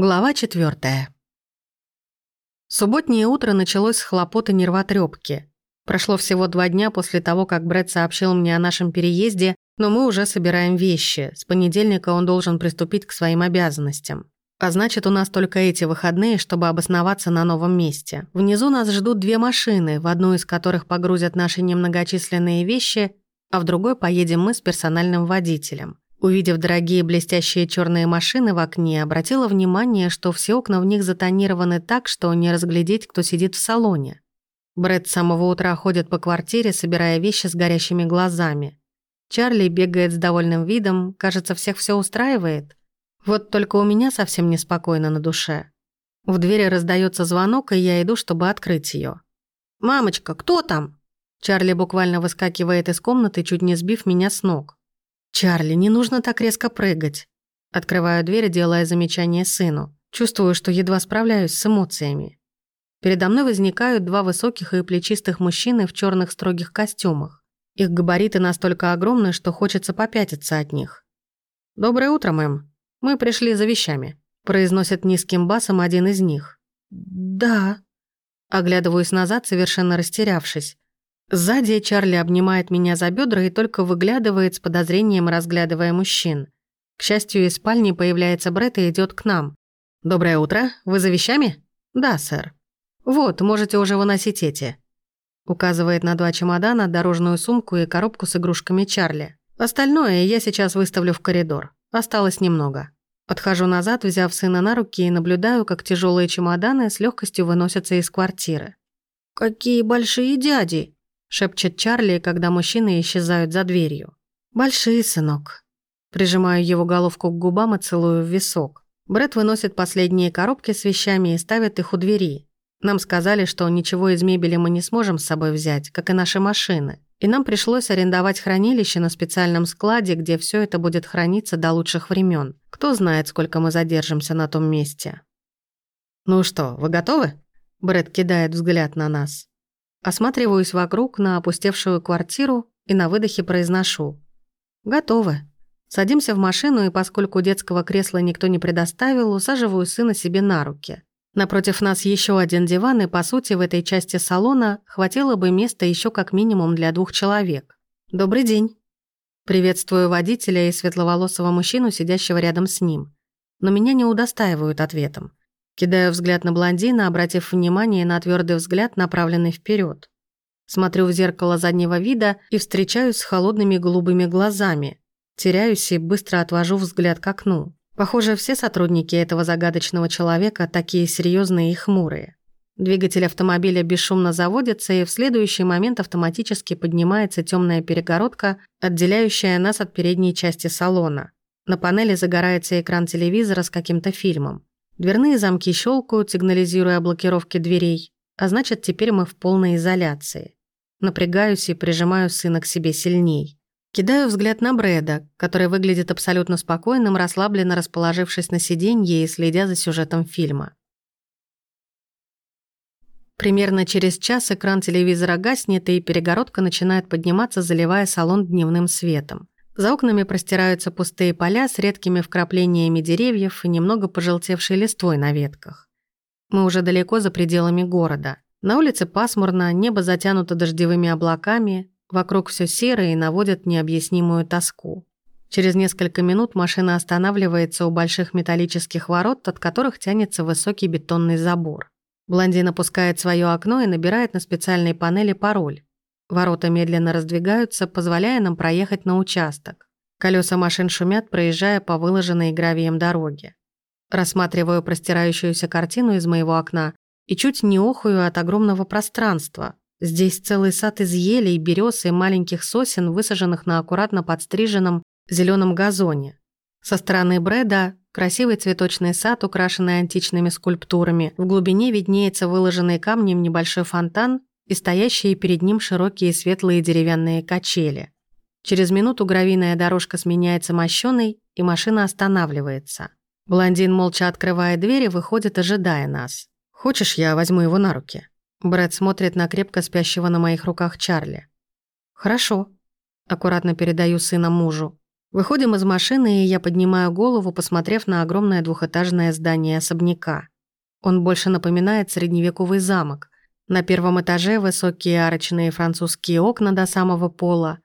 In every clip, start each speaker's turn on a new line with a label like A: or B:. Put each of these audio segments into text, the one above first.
A: Глава четвертая. Субботнее утро началось с хлопоты нервотрепки. Прошло всего два дня после того, как Брэд сообщил мне о нашем переезде, но мы уже собираем вещи. С понедельника он должен приступить к своим обязанностям. А значит, у нас только эти выходные, чтобы обосноваться на новом месте. Внизу нас ждут две машины, в одну из которых погрузят наши немногочисленные вещи, а в другой поедем мы с персональным водителем. Увидев дорогие блестящие черные машины в окне, обратила внимание, что все окна в них затонированы так, что не разглядеть, кто сидит в салоне. Брэд с самого утра ходит по квартире, собирая вещи с горящими глазами. Чарли бегает с довольным видом, кажется, всех все устраивает. Вот только у меня совсем неспокойно на душе. В двери раздается звонок, и я иду, чтобы открыть ее. «Мамочка, кто там?» Чарли буквально выскакивает из комнаты, чуть не сбив меня с ног. «Чарли, не нужно так резко прыгать». Открываю дверь, делая замечание сыну. Чувствую, что едва справляюсь с эмоциями. Передо мной возникают два высоких и плечистых мужчины в черных строгих костюмах. Их габариты настолько огромны, что хочется попятиться от них. «Доброе утро, мэм. Мы пришли за вещами», – произносит низким басом один из них. «Да». Оглядываюсь назад, совершенно растерявшись. Сзади Чарли обнимает меня за бедра и только выглядывает с подозрением, разглядывая мужчин. К счастью, из спальни появляется Брэд и идет к нам. «Доброе утро. Вы за вещами?» «Да, сэр». «Вот, можете уже выносить эти». Указывает на два чемодана, дорожную сумку и коробку с игрушками Чарли. Остальное я сейчас выставлю в коридор. Осталось немного. Подхожу назад, взяв сына на руки и наблюдаю, как тяжелые чемоданы с легкостью выносятся из квартиры. «Какие большие дяди!» Шепчет Чарли, когда мужчины исчезают за дверью. «Большие, сынок». Прижимаю его головку к губам и целую в висок. Брэд выносит последние коробки с вещами и ставит их у двери. Нам сказали, что ничего из мебели мы не сможем с собой взять, как и наши машины. И нам пришлось арендовать хранилище на специальном складе, где все это будет храниться до лучших времен. Кто знает, сколько мы задержимся на том месте. «Ну что, вы готовы?» Брэд кидает взгляд на нас. Осматриваюсь вокруг на опустевшую квартиру и на выдохе произношу. «Готовы». Садимся в машину, и поскольку детского кресла никто не предоставил, усаживаю сына себе на руки. Напротив нас еще один диван, и, по сути, в этой части салона хватило бы места еще как минимум для двух человек. «Добрый день». Приветствую водителя и светловолосого мужчину, сидящего рядом с ним. Но меня не удостаивают ответом. Кидаю взгляд на блондина, обратив внимание на твердый взгляд, направленный вперед. Смотрю в зеркало заднего вида и встречаюсь с холодными голубыми глазами. Теряюсь и быстро отвожу взгляд к окну. Похоже, все сотрудники этого загадочного человека такие серьезные и хмурые. Двигатель автомобиля бесшумно заводится, и в следующий момент автоматически поднимается темная перегородка, отделяющая нас от передней части салона. На панели загорается экран телевизора с каким-то фильмом. Дверные замки щелкают, сигнализируя о блокировке дверей, а значит, теперь мы в полной изоляции. Напрягаюсь и прижимаю сына к себе сильней. Кидаю взгляд на Брэда, который выглядит абсолютно спокойным, расслабленно расположившись на сиденье и следя за сюжетом фильма. Примерно через час экран телевизора гаснет, и перегородка начинает подниматься, заливая салон дневным светом. За окнами простираются пустые поля с редкими вкраплениями деревьев и немного пожелтевшей листвой на ветках. Мы уже далеко за пределами города. На улице пасмурно, небо затянуто дождевыми облаками, вокруг все серое и наводит необъяснимую тоску. Через несколько минут машина останавливается у больших металлических ворот, от которых тянется высокий бетонный забор. Блондин опускает свое окно и набирает на специальной панели пароль. Ворота медленно раздвигаются, позволяя нам проехать на участок. Колеса машин шумят, проезжая по выложенной гравием дороге. Рассматриваю простирающуюся картину из моего окна и чуть не охую от огромного пространства. Здесь целый сад из елей, берез и маленьких сосен, высаженных на аккуратно подстриженном зеленом газоне. Со стороны Брэда красивый цветочный сад, украшенный античными скульптурами. В глубине виднеется выложенный камнем небольшой фонтан и стоящие перед ним широкие светлые деревянные качели. Через минуту гравийная дорожка сменяется мощёной, и машина останавливается. Блондин молча открывает дверь и выходит, ожидая нас. «Хочешь, я возьму его на руки?» Брэд смотрит на крепко спящего на моих руках Чарли. «Хорошо». Аккуратно передаю сына мужу. Выходим из машины, и я поднимаю голову, посмотрев на огромное двухэтажное здание особняка. Он больше напоминает средневековый замок. На первом этаже высокие арочные французские окна до самого пола,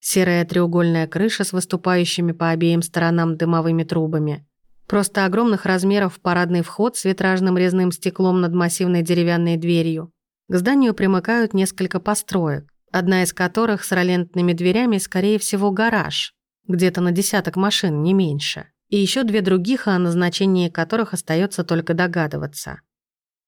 A: серая треугольная крыша с выступающими по обеим сторонам дымовыми трубами. Просто огромных размеров парадный вход с витражным резным стеклом над массивной деревянной дверью. К зданию примыкают несколько построек, одна из которых с ролентными дверями, скорее всего, гараж, где-то на десяток машин, не меньше. И еще две других, о назначении которых остается только догадываться.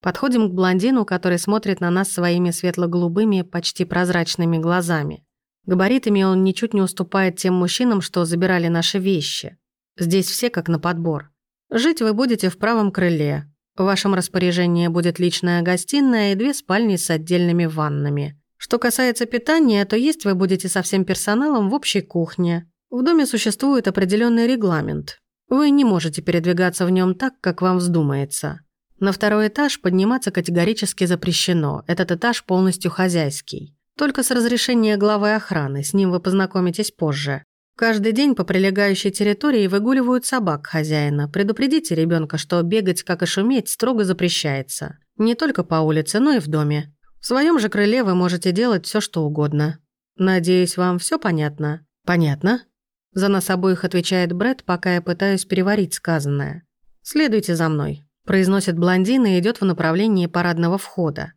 A: Подходим к блондину, который смотрит на нас своими светло-голубыми, почти прозрачными глазами. Габаритами он ничуть не уступает тем мужчинам, что забирали наши вещи. Здесь все как на подбор. Жить вы будете в правом крыле. В вашем распоряжении будет личная гостиная и две спальни с отдельными ваннами. Что касается питания, то есть вы будете со всем персоналом в общей кухне. В доме существует определенный регламент. Вы не можете передвигаться в нем так, как вам вздумается. На второй этаж подниматься категорически запрещено. Этот этаж полностью хозяйский. Только с разрешения главы охраны, с ним вы познакомитесь позже. Каждый день по прилегающей территории выгуливают собак хозяина. Предупредите ребенка, что бегать, как и шуметь, строго запрещается. Не только по улице, но и в доме. В своем же крыле вы можете делать все, что угодно. Надеюсь, вам все понятно? Понятно. За нас обоих отвечает Бред, пока я пытаюсь переварить сказанное. Следуйте за мной. Произносит блондин и идет в направлении парадного входа.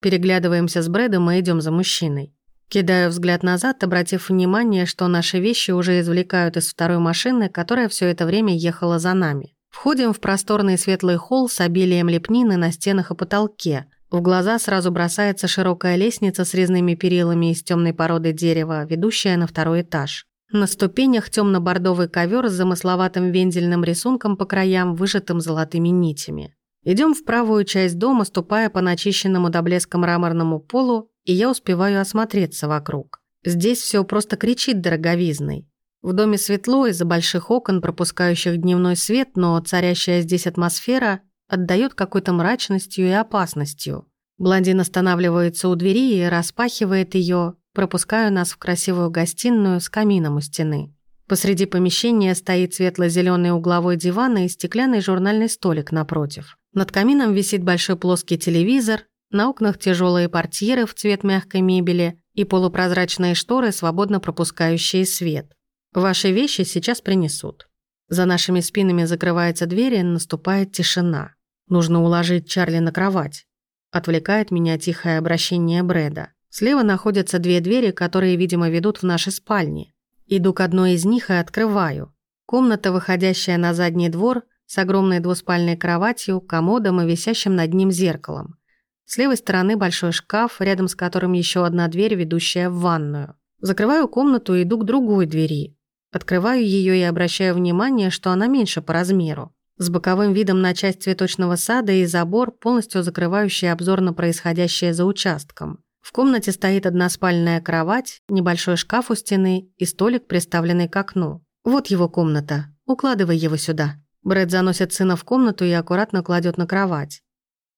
A: Переглядываемся с Брэдом и идем за мужчиной. Кидаю взгляд назад, обратив внимание, что наши вещи уже извлекают из второй машины, которая все это время ехала за нами. Входим в просторный светлый холл с обилием лепнины на стенах и потолке. В глаза сразу бросается широкая лестница с резными перилами из темной породы дерева, ведущая на второй этаж. На ступенях темно-бордовый ковер с замысловатым вензельным рисунком по краям, выжатым золотыми нитями. Идем в правую часть дома, ступая по начищенному до блеска мраморному полу и я успеваю осмотреться вокруг. Здесь все просто кричит дороговизной. В доме светло из-за больших окон, пропускающих дневной свет, но царящая здесь атмосфера отдает какой-то мрачностью и опасностью. Блондин останавливается у двери и распахивает ее, пропуская нас в красивую гостиную с камином у стены. Посреди помещения стоит светло зеленый угловой диван и стеклянный журнальный столик напротив. Над камином висит большой плоский телевизор, на окнах тяжелые портьеры в цвет мягкой мебели и полупрозрачные шторы, свободно пропускающие свет. Ваши вещи сейчас принесут. За нашими спинами закрывается дверь и наступает тишина. Нужно уложить Чарли на кровать. Отвлекает меня тихое обращение Брэда. Слева находятся две двери, которые, видимо, ведут в наши спальни. Иду к одной из них и открываю. Комната, выходящая на задний двор, с огромной двуспальной кроватью, комодом и висящим над ним зеркалом. С левой стороны большой шкаф, рядом с которым еще одна дверь, ведущая в ванную. Закрываю комнату и иду к другой двери. Открываю ее и обращаю внимание, что она меньше по размеру. С боковым видом на часть цветочного сада и забор, полностью закрывающий обзор на происходящее за участком. В комнате стоит односпальная кровать, небольшой шкаф у стены и столик, приставленный к окну. Вот его комната. Укладывай его сюда. Брэд заносит сына в комнату и аккуратно кладет на кровать.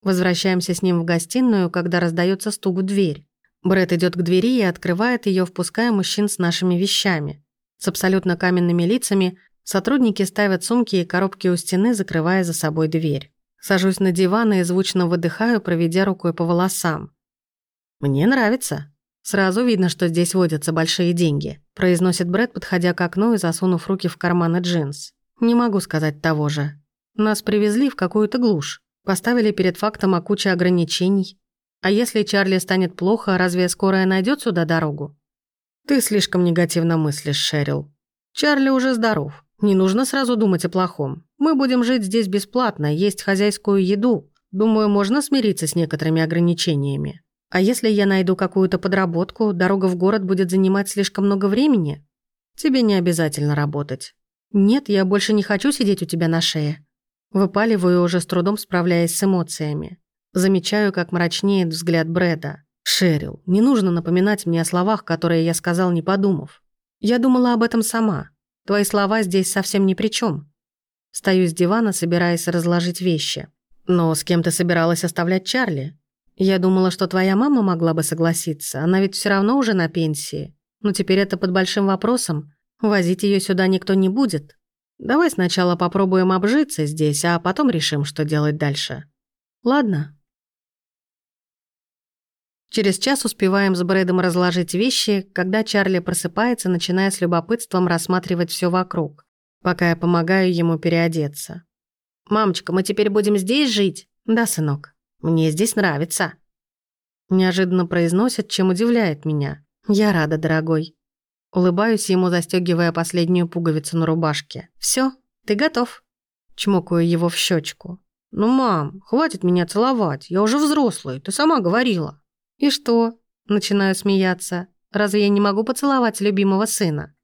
A: Возвращаемся с ним в гостиную, когда раздается стук в дверь. Брэд идет к двери и открывает ее, впуская мужчин с нашими вещами. С абсолютно каменными лицами сотрудники ставят сумки и коробки у стены, закрывая за собой дверь. Сажусь на диван и звучно выдыхаю, проведя рукой по волосам. «Мне нравится. Сразу видно, что здесь водятся большие деньги», произносит Брэд, подходя к окну и засунув руки в карманы джинс. «Не могу сказать того же. Нас привезли в какую-то глушь. Поставили перед фактом о куче ограничений. А если Чарли станет плохо, разве скорая найдет сюда дорогу? Ты слишком негативно мыслишь, Шерил. Чарли уже здоров. Не нужно сразу думать о плохом. Мы будем жить здесь бесплатно, есть хозяйскую еду. Думаю, можно смириться с некоторыми ограничениями. А если я найду какую-то подработку, дорога в город будет занимать слишком много времени? Тебе не обязательно работать. Нет, я больше не хочу сидеть у тебя на шее. Выпаливаю, уже с трудом справляясь с эмоциями. Замечаю, как мрачнеет взгляд Брэда. «Шерил, не нужно напоминать мне о словах, которые я сказал, не подумав. Я думала об этом сама. Твои слова здесь совсем ни при чем. Стою с дивана, собираясь разложить вещи. Но с кем ты собиралась оставлять Чарли? Я думала, что твоя мама могла бы согласиться. Она ведь все равно уже на пенсии. Но теперь это под большим вопросом. Возить ее сюда никто не будет. Давай сначала попробуем обжиться здесь, а потом решим, что делать дальше. Ладно?» Через час успеваем с Брэдом разложить вещи, когда Чарли просыпается, начиная с любопытством рассматривать все вокруг, пока я помогаю ему переодеться. «Мамочка, мы теперь будем здесь жить?» «Да, сынок. Мне здесь нравится». Неожиданно произносит, чем удивляет меня. «Я рада, дорогой». Улыбаюсь ему, застегивая последнюю пуговицу на рубашке. Все, ты готов?» Чмокаю его в щечку. «Ну, мам, хватит меня целовать. Я уже взрослый, ты сама говорила». «И что?» Начинаю смеяться. «Разве я не могу поцеловать любимого сына?»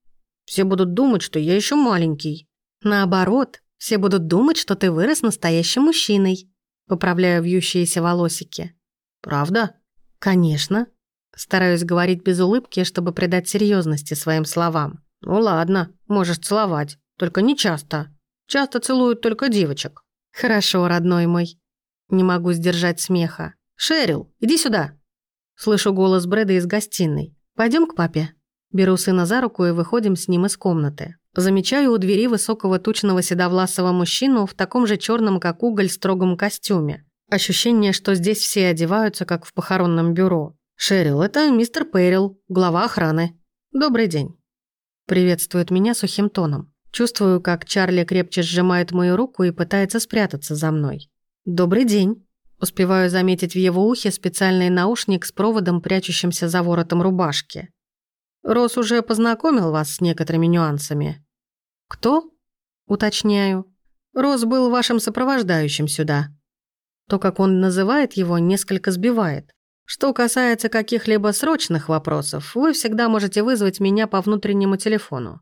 A: «Все будут думать, что я еще маленький». «Наоборот, все будут думать, что ты вырос настоящим мужчиной». Поправляю вьющиеся волосики. «Правда?» «Конечно». Стараюсь говорить без улыбки, чтобы придать серьезности своим словам. «Ну ладно, можешь целовать, только не часто. Часто целуют только девочек». «Хорошо, родной мой». Не могу сдержать смеха. «Шерил, иди сюда!» Слышу голос Брэда из гостиной. Пойдем к папе». Беру сына за руку и выходим с ним из комнаты. Замечаю у двери высокого тучного седовласого мужчину в таком же черном, как уголь, строгом костюме. Ощущение, что здесь все одеваются, как в похоронном бюро. «Шерил, это мистер Пэрил, глава охраны. Добрый день». Приветствует меня сухим тоном. Чувствую, как Чарли крепче сжимает мою руку и пытается спрятаться за мной. «Добрый день». Успеваю заметить в его ухе специальный наушник с проводом, прячущимся за воротом рубашки. Рос уже познакомил вас с некоторыми нюансами. Кто? Уточняю. Рос был вашим сопровождающим сюда. То, как он называет его, несколько сбивает. Что касается каких-либо срочных вопросов, вы всегда можете вызвать меня по внутреннему телефону.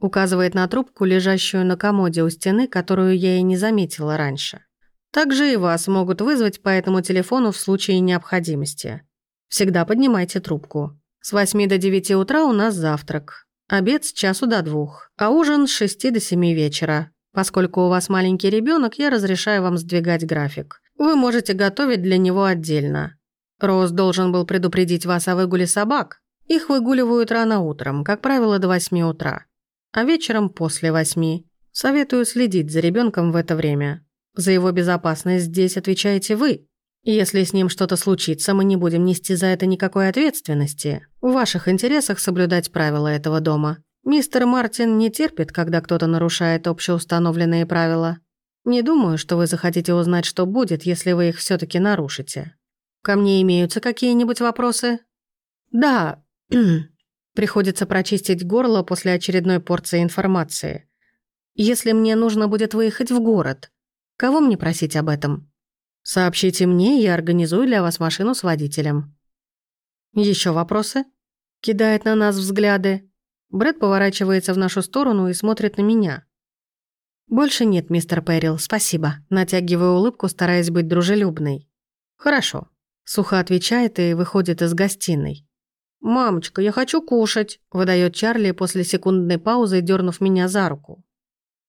A: Указывает на трубку, лежащую на комоде у стены, которую я и не заметила раньше. Также и вас могут вызвать по этому телефону в случае необходимости. Всегда поднимайте трубку. С 8 до 9 утра у нас завтрак. Обед с часу до двух, а ужин с 6 до 7 вечера. Поскольку у вас маленький ребенок, я разрешаю вам сдвигать график. Вы можете готовить для него отдельно. Роз должен был предупредить вас о выгуле собак. Их выгуливают рано утром, как правило, до 8 утра. А вечером после 8. Советую следить за ребенком в это время. За его безопасность здесь отвечаете вы. Если с ним что-то случится, мы не будем нести за это никакой ответственности. В ваших интересах соблюдать правила этого дома. Мистер Мартин не терпит, когда кто-то нарушает общеустановленные правила. Не думаю, что вы захотите узнать, что будет, если вы их все таки нарушите. Ко мне имеются какие-нибудь вопросы? Да. Приходится прочистить горло после очередной порции информации. Если мне нужно будет выехать в город, Кого мне просить об этом? Сообщите мне, я организую для вас машину с водителем. Еще вопросы? Кидает на нас взгляды. Брэд поворачивается в нашу сторону и смотрит на меня. «Больше нет, мистер Перрил, спасибо». Натягиваю улыбку, стараясь быть дружелюбной. «Хорошо», — сухо отвечает и выходит из гостиной. «Мамочка, я хочу кушать», — выдает Чарли после секундной паузы, дернув меня за руку.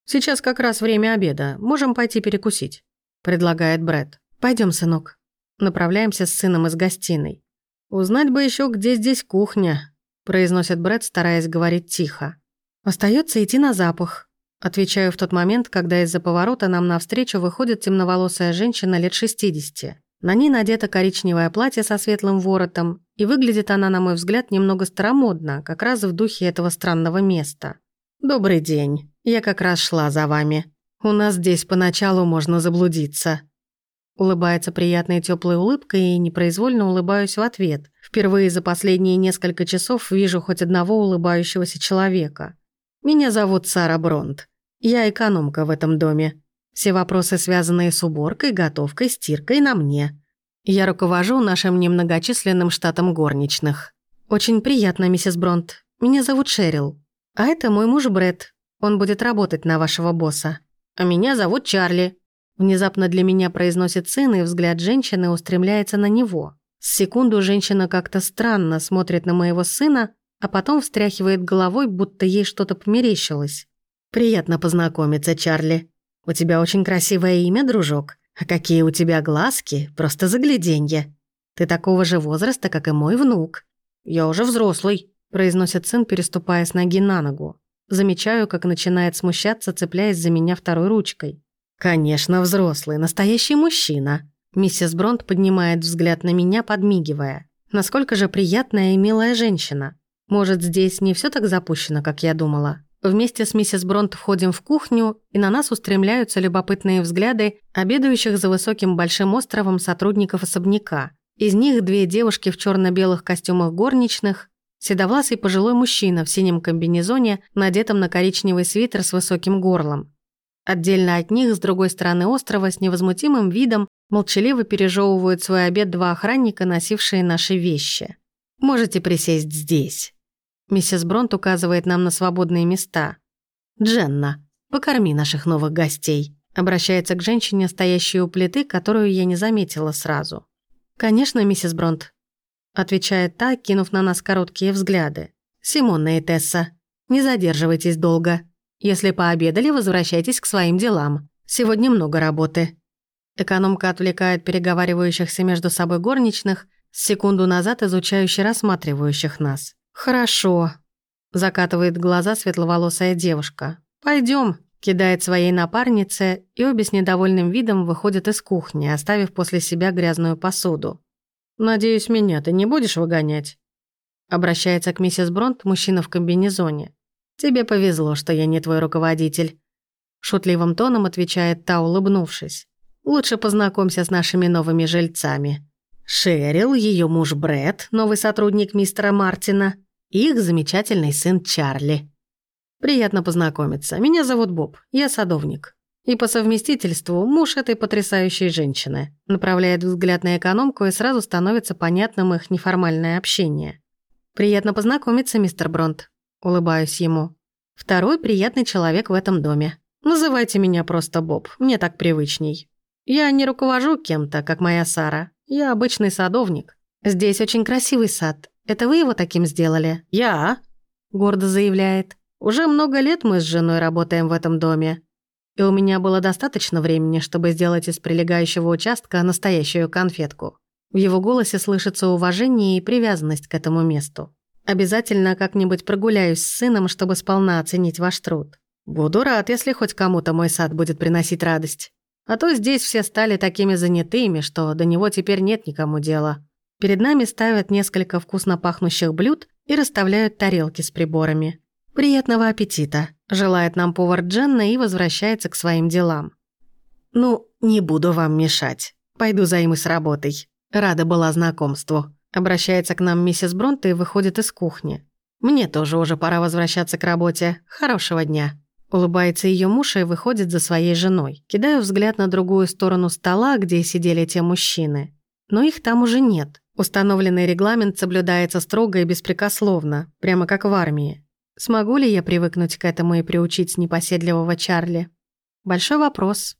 A: «Сейчас как раз время обеда. Можем пойти перекусить», — предлагает Брэд. Пойдем, сынок». Направляемся с сыном из гостиной. «Узнать бы еще, где здесь кухня», — произносит Брэд, стараясь говорить тихо. Остается идти на запах», — отвечаю в тот момент, когда из-за поворота нам навстречу выходит темноволосая женщина лет 60. На ней надето коричневое платье со светлым воротом, и выглядит она, на мой взгляд, немного старомодно, как раз в духе этого странного места. «Добрый день. Я как раз шла за вами. У нас здесь поначалу можно заблудиться». Улыбается приятной теплой улыбкой и непроизвольно улыбаюсь в ответ. Впервые за последние несколько часов вижу хоть одного улыбающегося человека. Меня зовут Сара Бронт. Я экономка в этом доме. Все вопросы, связанные с уборкой, готовкой, стиркой, на мне. Я руковожу нашим немногочисленным штатом горничных. Очень приятно, миссис Бронт. Меня зовут Шерил. А это мой муж Бред. Он будет работать на вашего босса. А меня зовут Чарли. Внезапно для меня произносит сын, и взгляд женщины устремляется на него. С секунду женщина как-то странно смотрит на моего сына, а потом встряхивает головой, будто ей что-то померещилось. «Приятно познакомиться, Чарли. У тебя очень красивое имя, дружок. А какие у тебя глазки, просто загляденье. Ты такого же возраста, как и мой внук. Я уже взрослый», произносит сын, переступая с ноги на ногу. Замечаю, как начинает смущаться, цепляясь за меня второй ручкой. «Конечно, взрослый, настоящий мужчина». Миссис Бронт поднимает взгляд на меня, подмигивая. Насколько же приятная и милая женщина. Может, здесь не все так запущено, как я думала. Вместе с миссис Бронт входим в кухню, и на нас устремляются любопытные взгляды обедающих за высоким большим островом сотрудников особняка. Из них две девушки в черно белых костюмах горничных, седовласый пожилой мужчина в синем комбинезоне, надетом на коричневый свитер с высоким горлом. Отдельно от них, с другой стороны острова, с невозмутимым видом, молчаливо пережевывают свой обед два охранника, носившие наши вещи. «Можете присесть здесь». Миссис Бронт указывает нам на свободные места. «Дженна, покорми наших новых гостей», обращается к женщине, стоящей у плиты, которую я не заметила сразу. «Конечно, миссис Бронт», отвечает та, кинув на нас короткие взгляды. «Симонна и Тесса, не задерживайтесь долго. Если пообедали, возвращайтесь к своим делам. Сегодня много работы». Экономка отвлекает переговаривающихся между собой горничных, секунду назад изучающе рассматривающих нас. «Хорошо», — закатывает глаза светловолосая девушка. Пойдем, кидает своей напарнице, и обе с недовольным видом выходят из кухни, оставив после себя грязную посуду. «Надеюсь, меня ты не будешь выгонять?» Обращается к миссис Бронт мужчина в комбинезоне. «Тебе повезло, что я не твой руководитель». Шутливым тоном отвечает та, улыбнувшись. «Лучше познакомься с нашими новыми жильцами. Шерил, ее муж Брэд, новый сотрудник мистера Мартина, и их замечательный сын Чарли. Приятно познакомиться. Меня зовут Боб, я садовник. И по совместительству муж этой потрясающей женщины. Направляет взгляд на экономку, и сразу становится понятным их неформальное общение. «Приятно познакомиться, мистер Бронт», — улыбаюсь ему. «Второй приятный человек в этом доме. Называйте меня просто Боб, мне так привычней. Я не руковожу кем-то, как моя Сара. Я обычный садовник. Здесь очень красивый сад, это вы его таким сделали?» «Я», — гордо заявляет. «Уже много лет мы с женой работаем в этом доме, и у меня было достаточно времени, чтобы сделать из прилегающего участка настоящую конфетку». В его голосе слышится уважение и привязанность к этому месту. «Обязательно как-нибудь прогуляюсь с сыном, чтобы сполна оценить ваш труд. Буду рад, если хоть кому-то мой сад будет приносить радость. А то здесь все стали такими занятыми, что до него теперь нет никому дела». Перед нами ставят несколько вкусно пахнущих блюд и расставляют тарелки с приборами. «Приятного аппетита!» – желает нам повар Дженна и возвращается к своим делам. «Ну, не буду вам мешать. Пойду займусь работой. Рада была знакомству». Обращается к нам миссис Бронт и выходит из кухни. «Мне тоже уже пора возвращаться к работе. Хорошего дня». Улыбается ее муж и выходит за своей женой. Кидаю взгляд на другую сторону стола, где сидели те мужчины. Но их там уже нет. Установленный регламент соблюдается строго и беспрекословно, прямо как в армии. Смогу ли я привыкнуть к этому и приучить непоседливого Чарли? Большой вопрос.